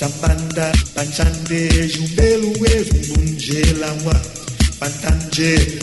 Champanda, panchandé, jumbelu, evumbunje, la moi, pantanje,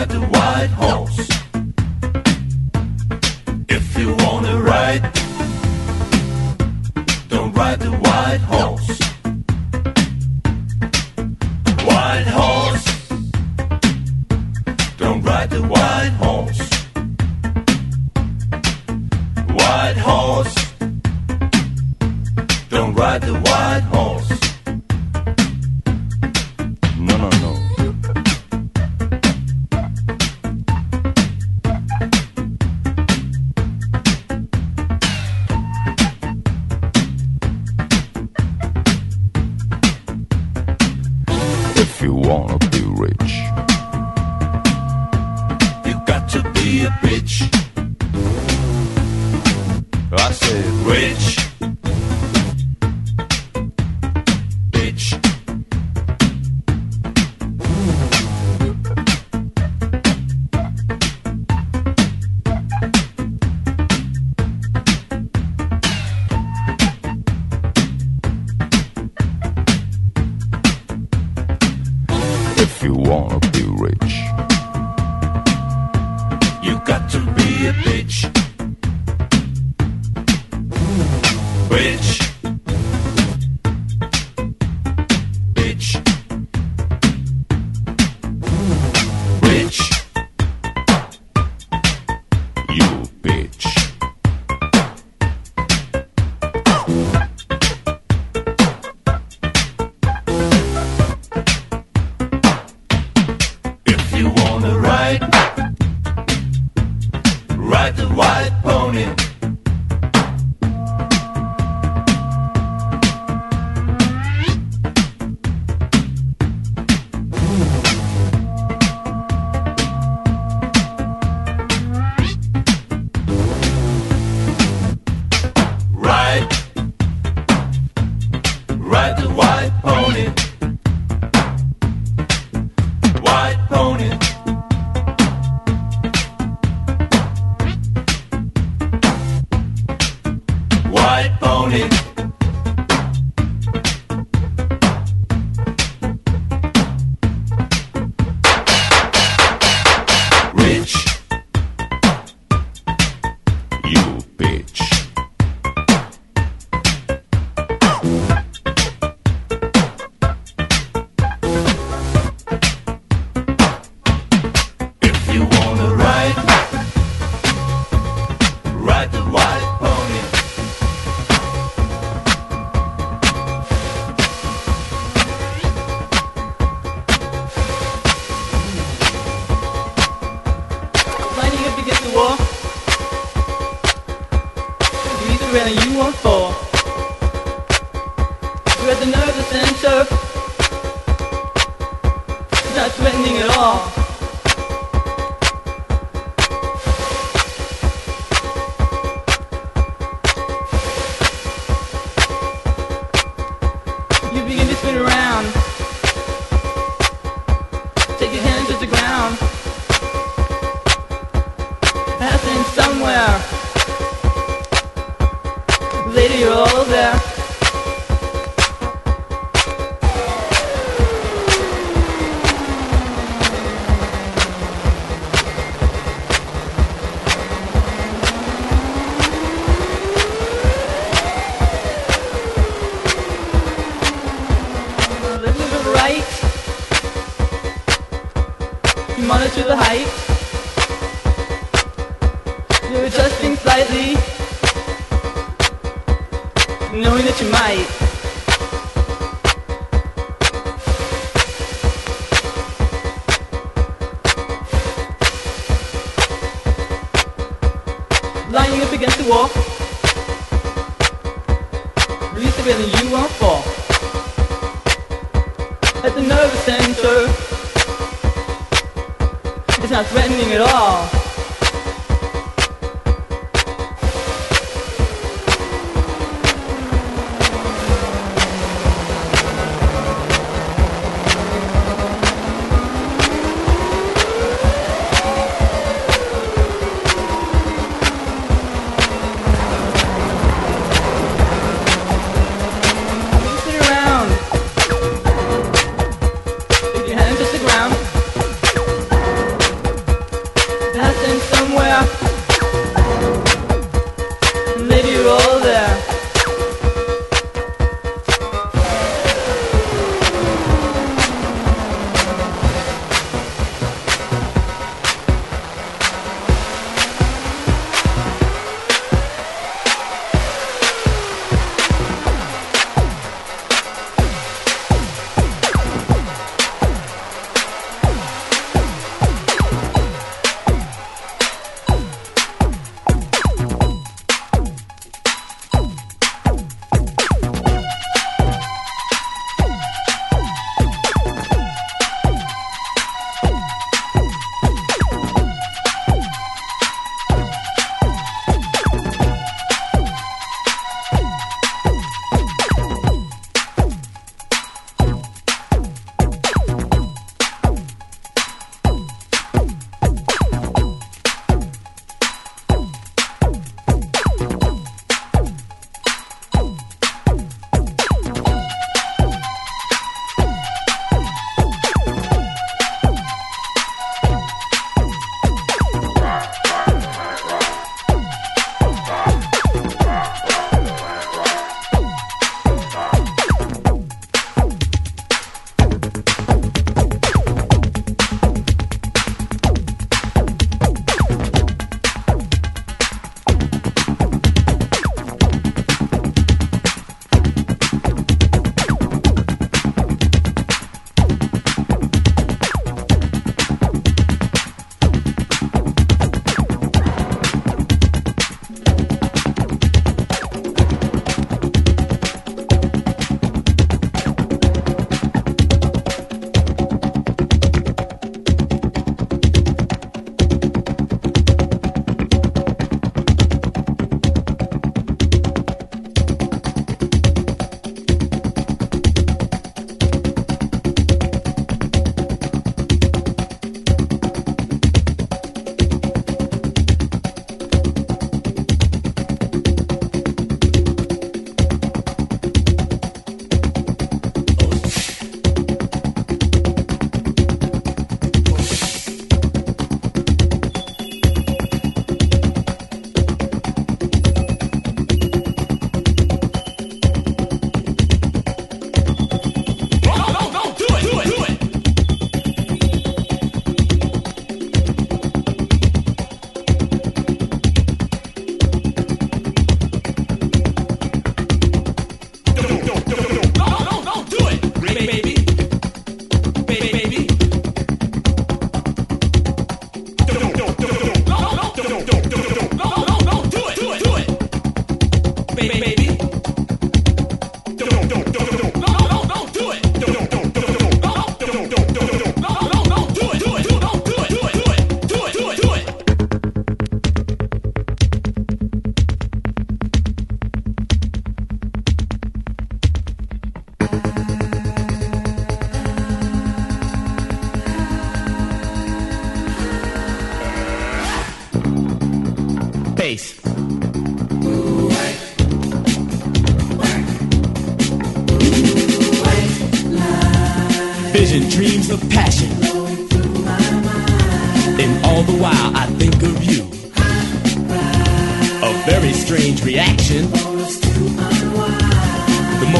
ride white horse. If you wanna ride, don't ride the white horse. Ride the white pony. turning you off for? At the nervous center, it's not threatening at all.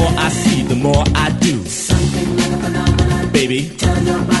More I see, the more I do. Something like a phenomenon. Baby. Ticket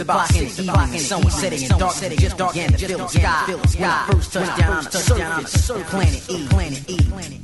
about six o'clock in the evening. The sun was setting and dark, just dark began to fill the sky. When I first touched down on the surface, planet E, planet E,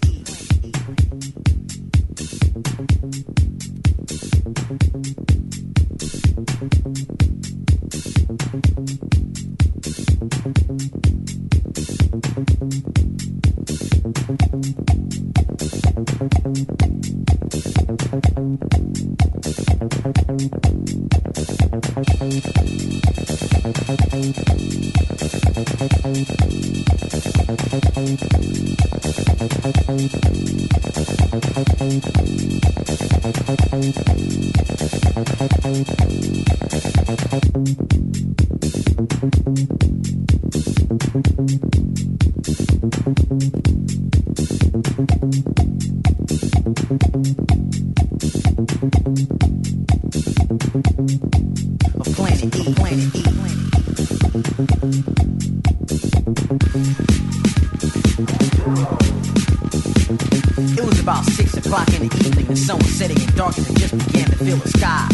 It was about six o'clock in the evening, and someone setting in darkness and just began to fill the sky.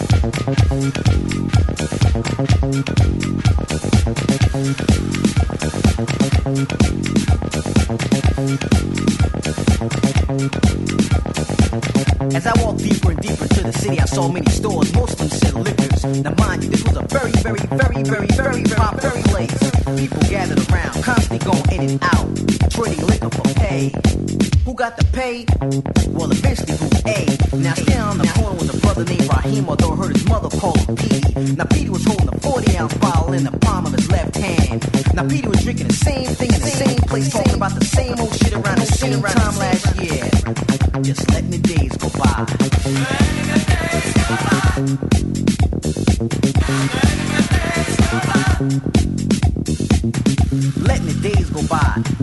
As I walked deeper and deeper into the city, I saw many stores, most of them sell liquors. Now mind you, this was a very, very, very, very, very popular place. People gathered around, constantly going in and out, trading liquor for pay. Who got the pay? Well, eventually who A. Now standing on the corner with a brother named Raheem, although heard his mother call him Petey. Now Petey was holding a 40 ounce bottle in the palm of his left hand. Now Petey was drinking the same thing in the same place, talking about the same old shit around the same time last year. Just letting the days go by. letting the days go by. Letting the days go by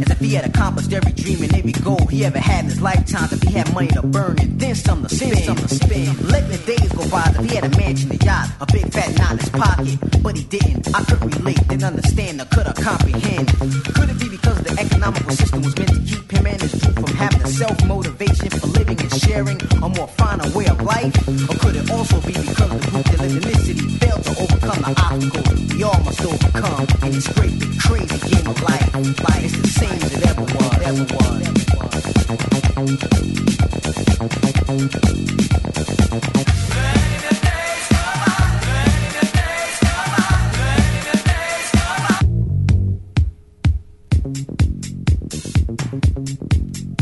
as if he had accomplished every dream and every goal he ever had in his lifetime. If he had money to burn and then some to spend, some to spend. Letting the days go by if he had a mansion, a yacht, a big fat knot in his pocket, but he didn't. I couldn't relate, didn't understand, or could I comprehend? Could it be because the economical system was meant to keep him and his group from having a self motivation for living and sharing a more finer way of life? Or could it also be because the group that lived in this city failed to overcome the obstacles we all must overcome in this great crazy game of life? Life is the same as it ever was, ever was. So I proceeded to the next city, and it was a much cleaner city, a city where everyone had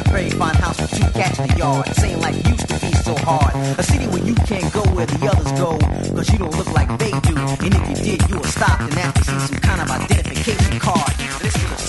a very fine house with two cats in the yard. Saying life used to be so hard, a city where you can't go where the others go, cause you don't look like they do. And if you did, you were stopped and asked to see some kind of identification card.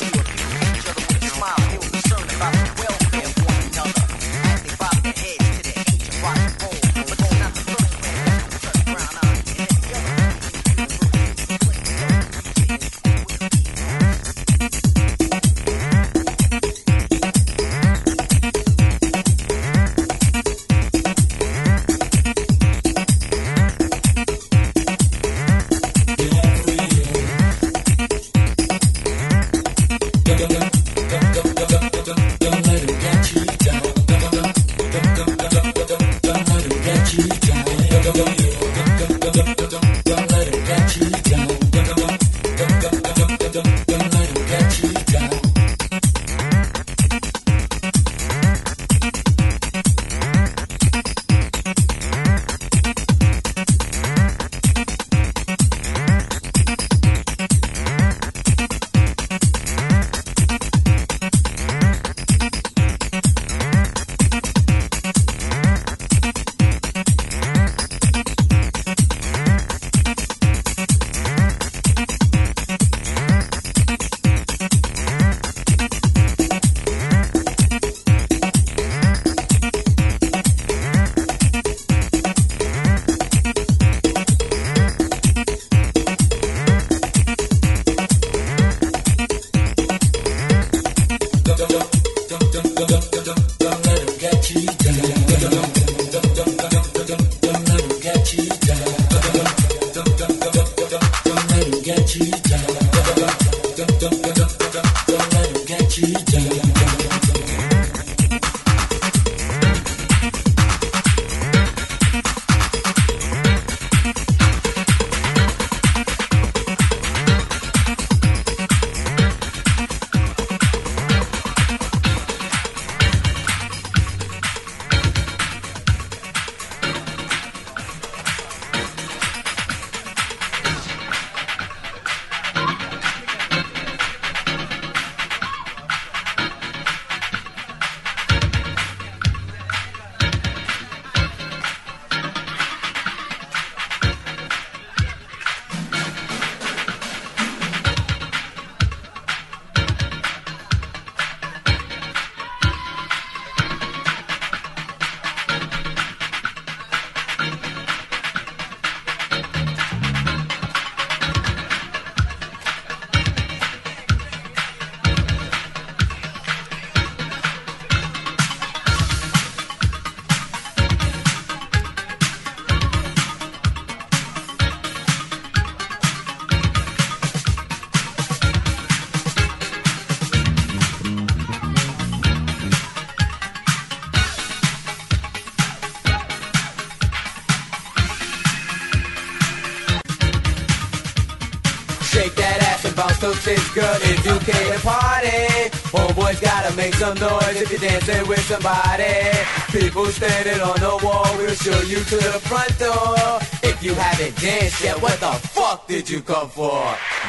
some noise if you're dancing with somebody. People standing on the wall, we'll show you to the front door. If you haven't danced yet, what the fuck did you come for?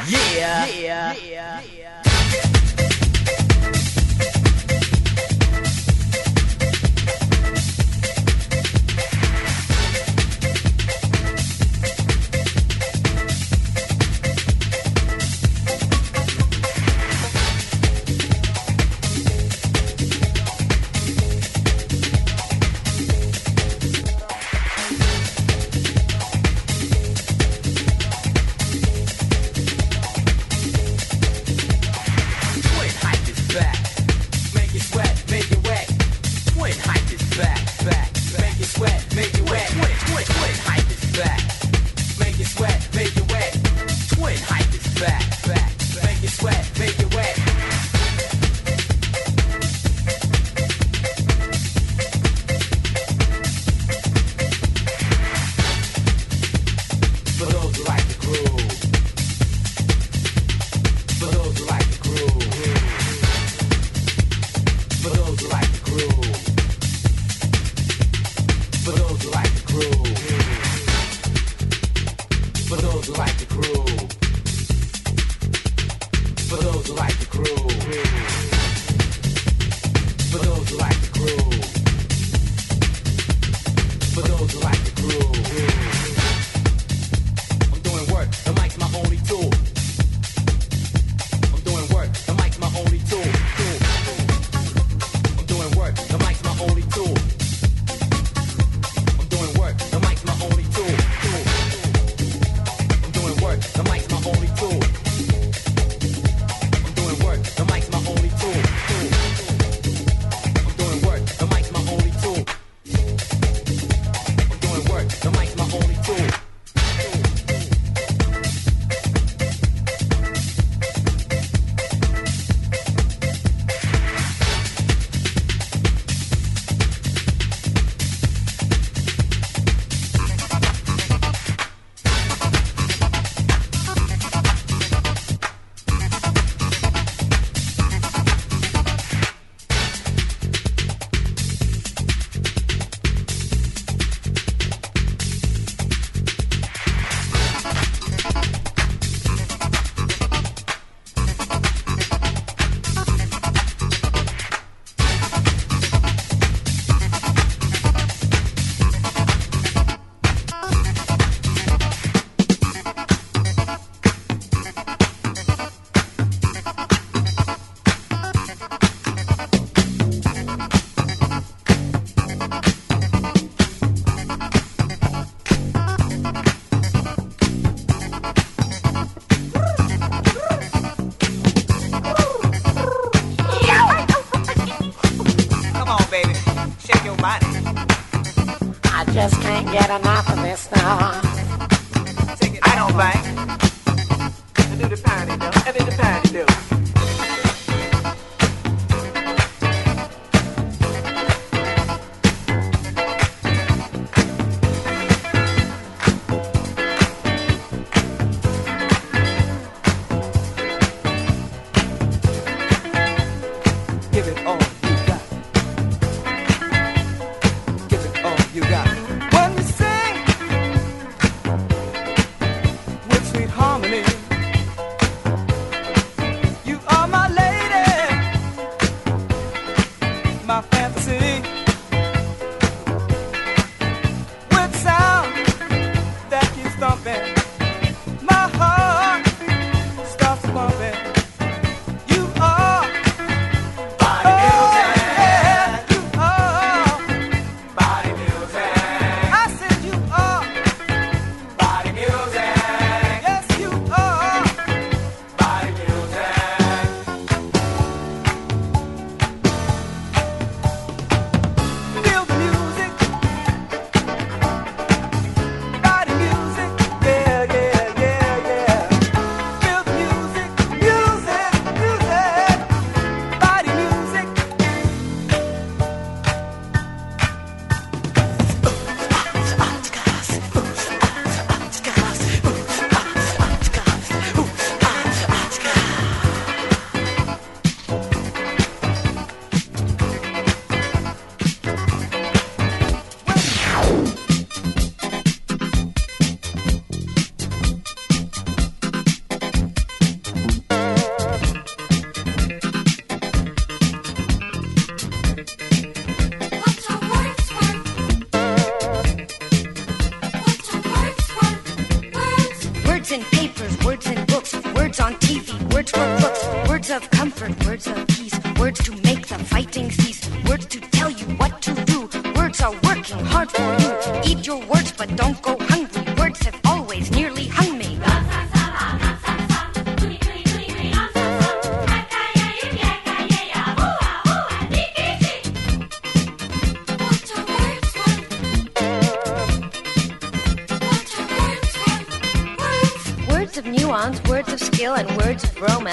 Yeah. yeah. yeah.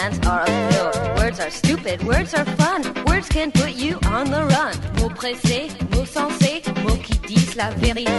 plans are absurd. Words are stupid, words are fun. Words can put you on the run. Mots pressés, mots sensés, mots qui disent la vérité.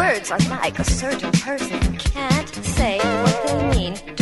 Words are like a certain person can't say what they mean.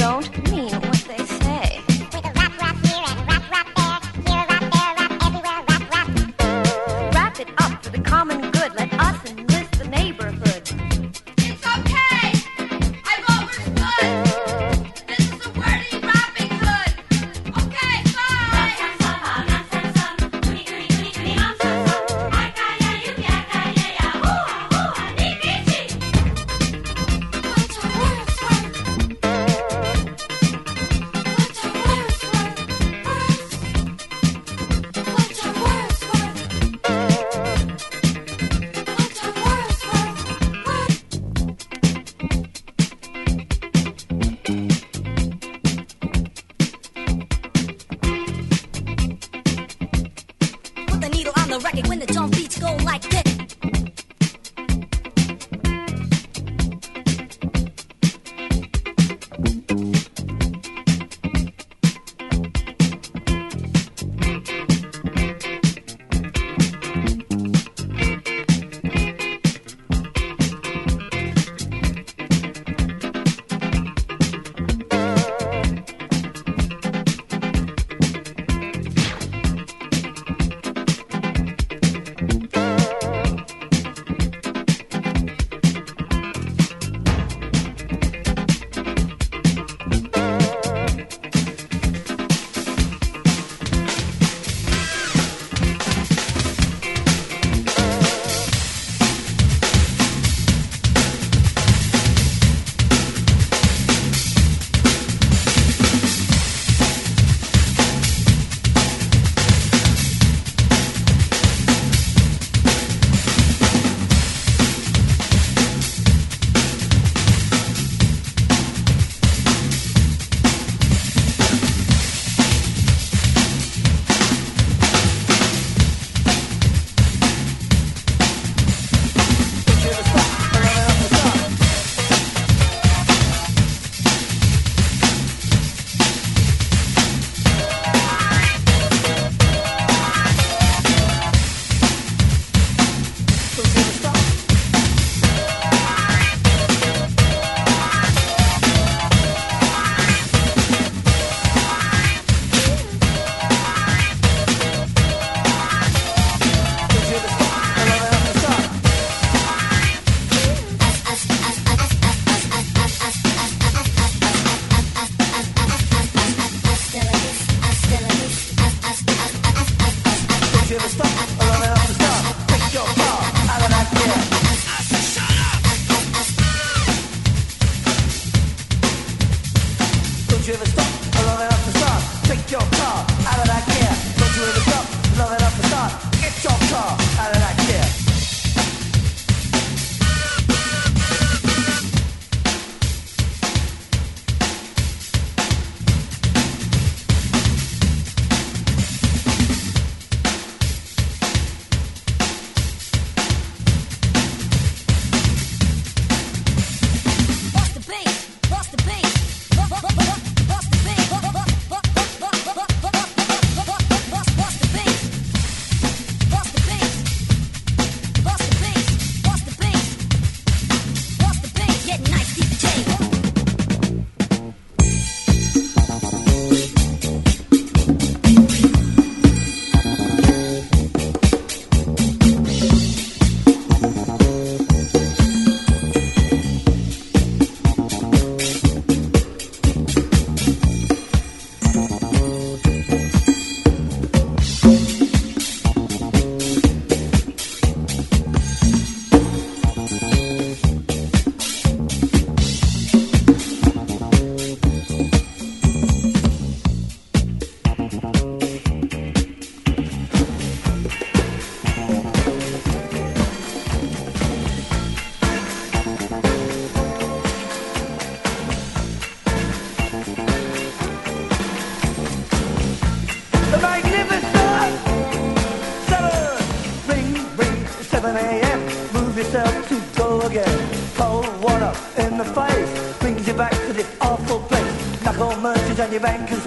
many bankers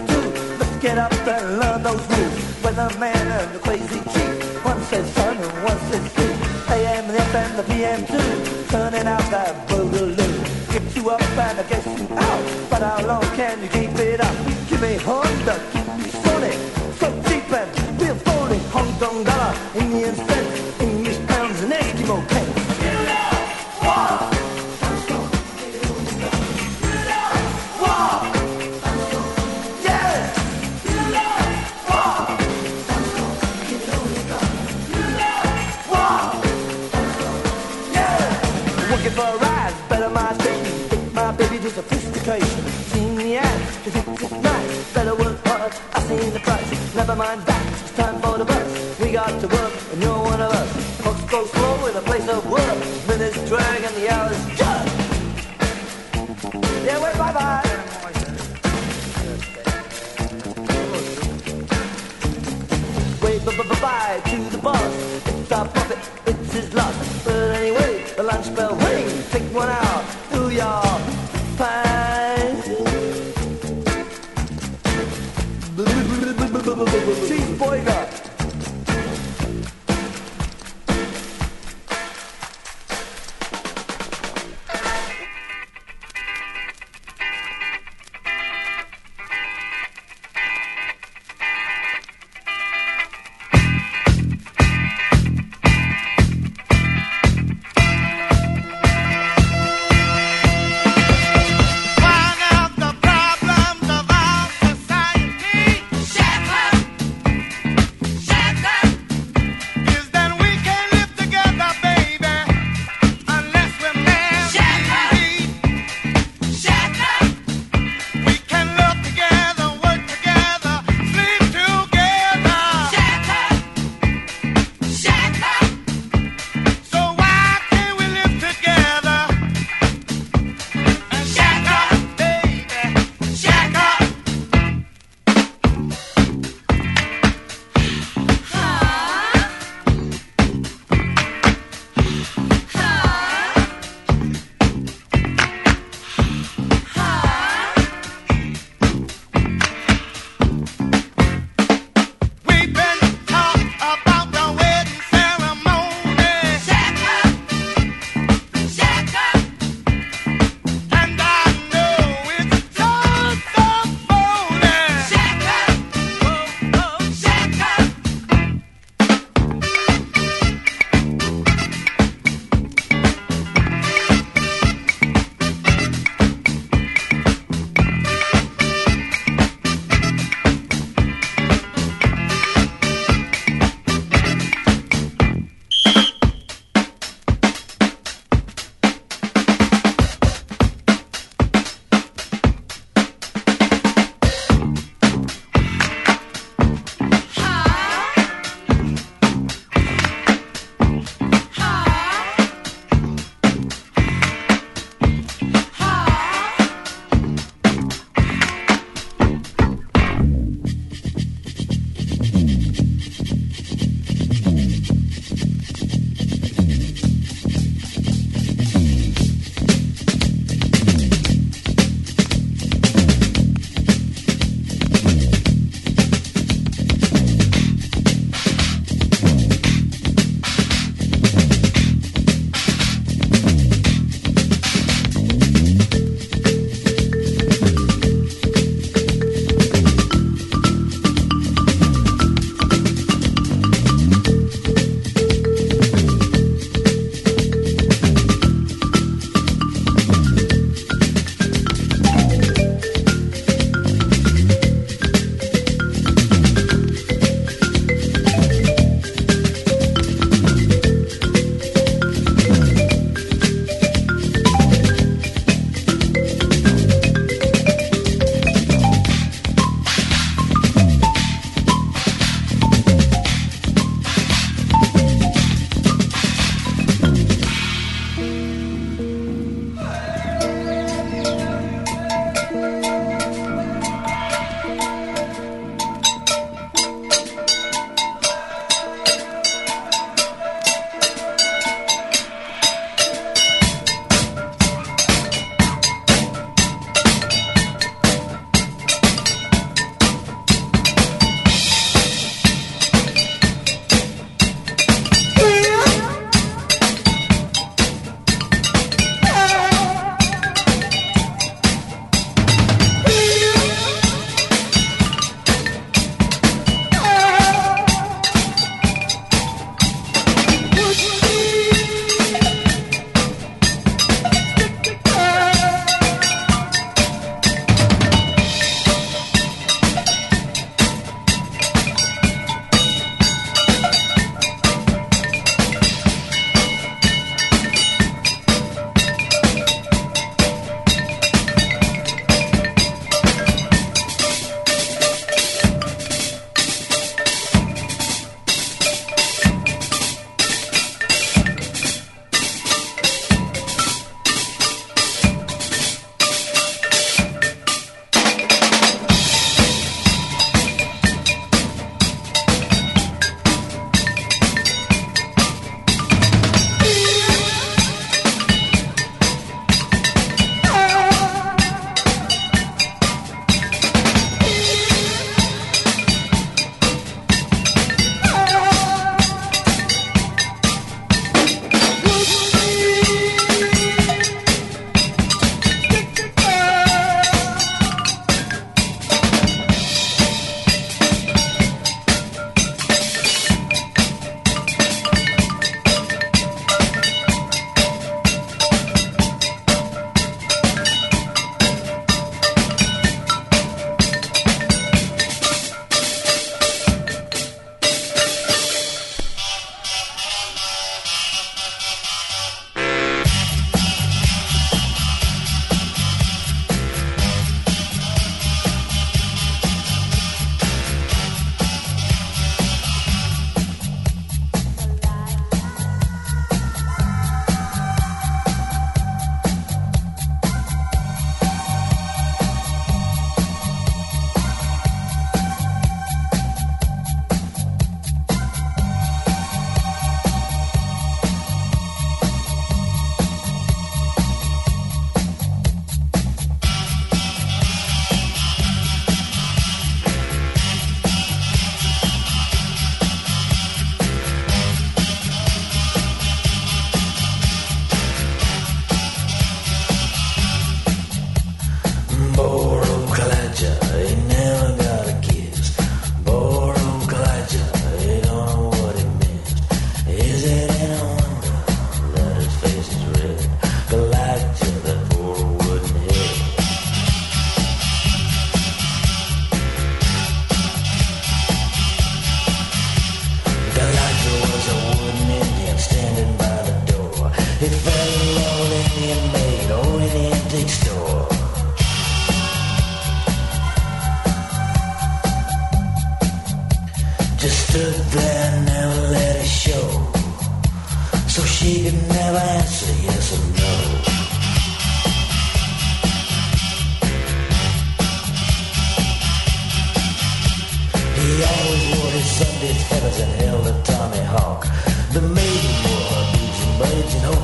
let's get up and learn those rules. Weatherman and the crazy chief. One says sun and one says sea. AM and FM, the PM too. Turning out that boogaloo. Gets you up and it gets you out. But how long can you keep it up? Give me Honda,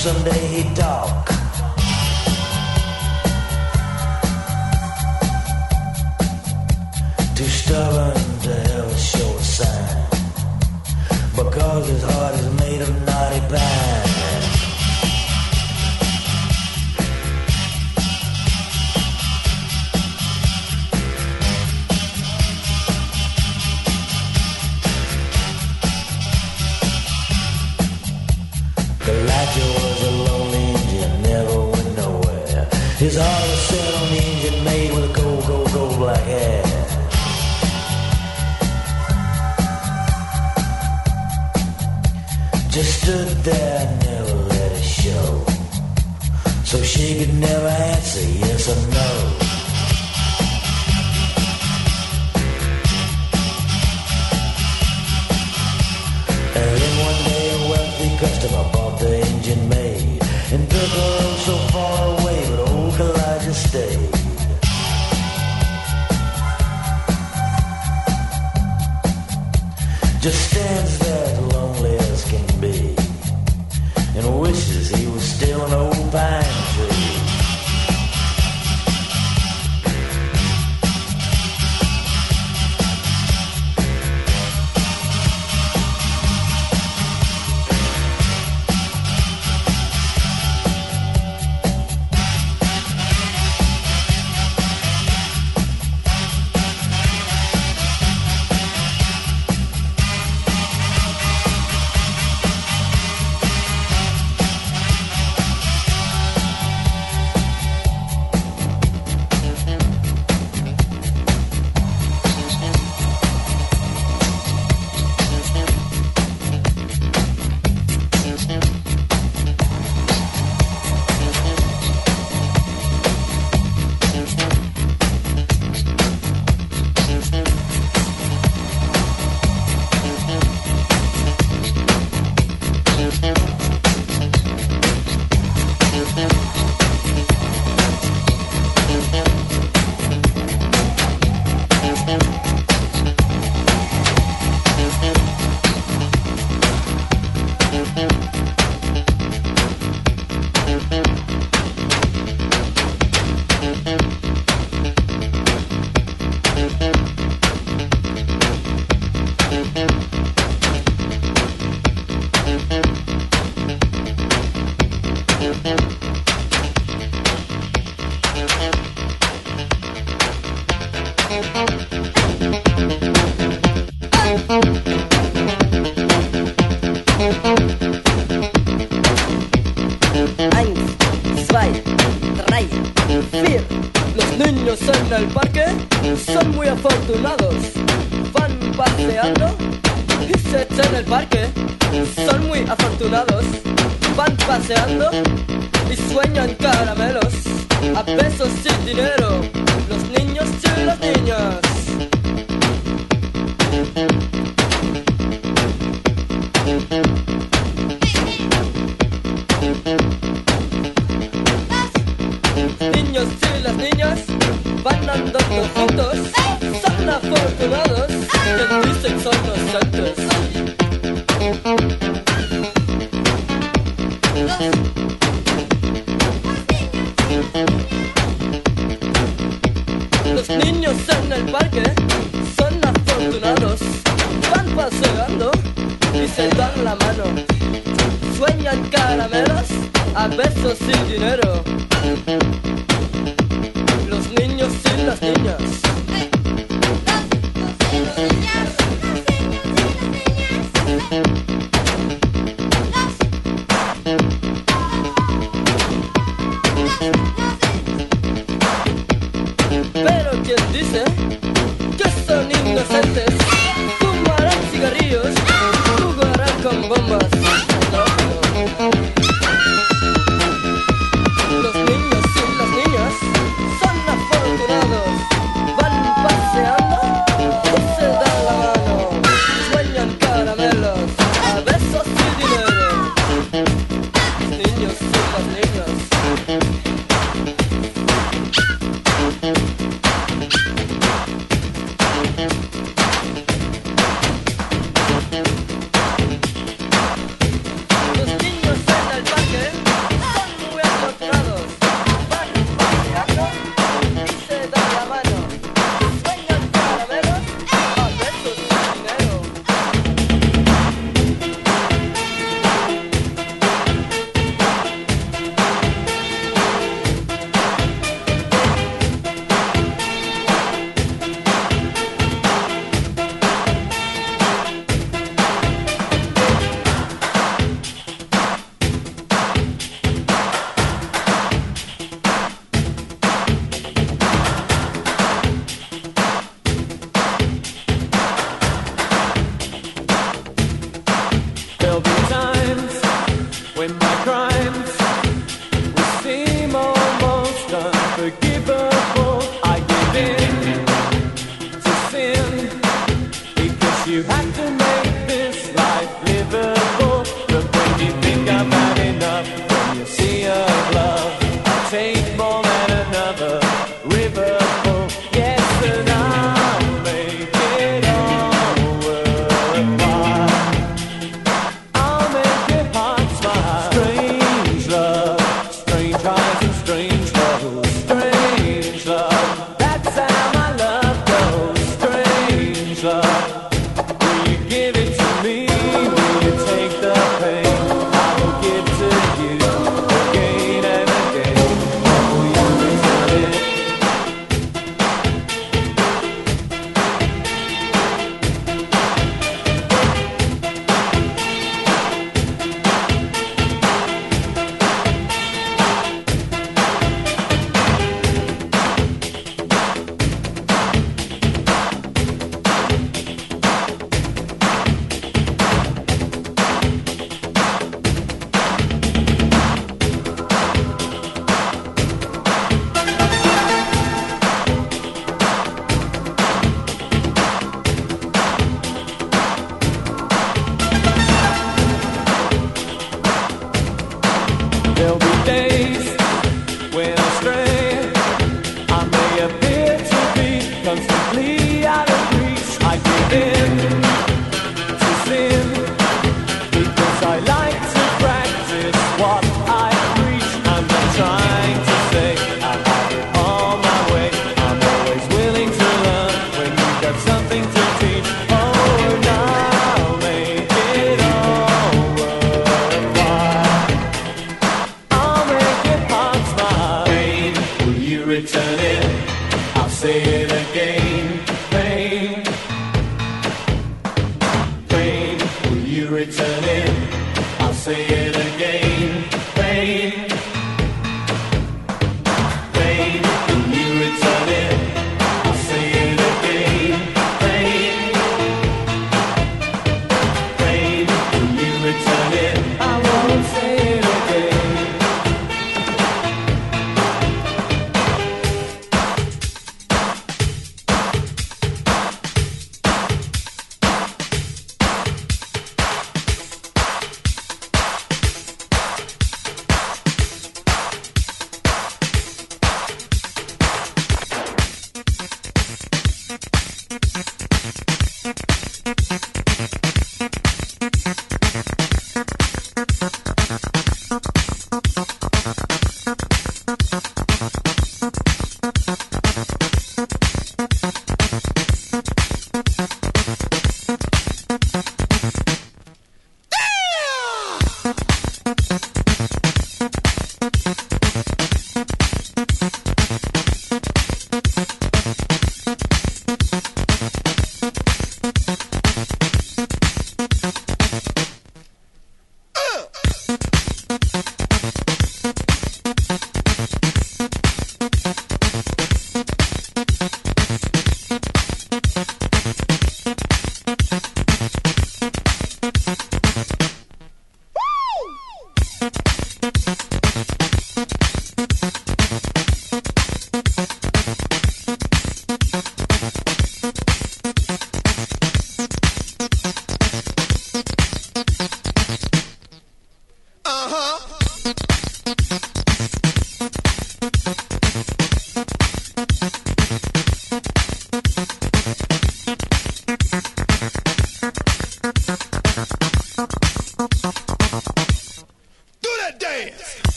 someday talk. Too stubborn to ever show a sign. Because his heart is made of naughty pine. His heart was set on the engine made with a cold, cold, cold black hair. Just stood there, and never let it show. So she could never answer yes or no. And then one day a wealthy customer bought the engine made and took her home so stayed. Just stands